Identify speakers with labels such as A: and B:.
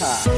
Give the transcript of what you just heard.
A: No